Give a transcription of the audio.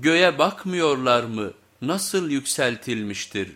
Göğe bakmıyorlar mı nasıl yükseltilmiştir?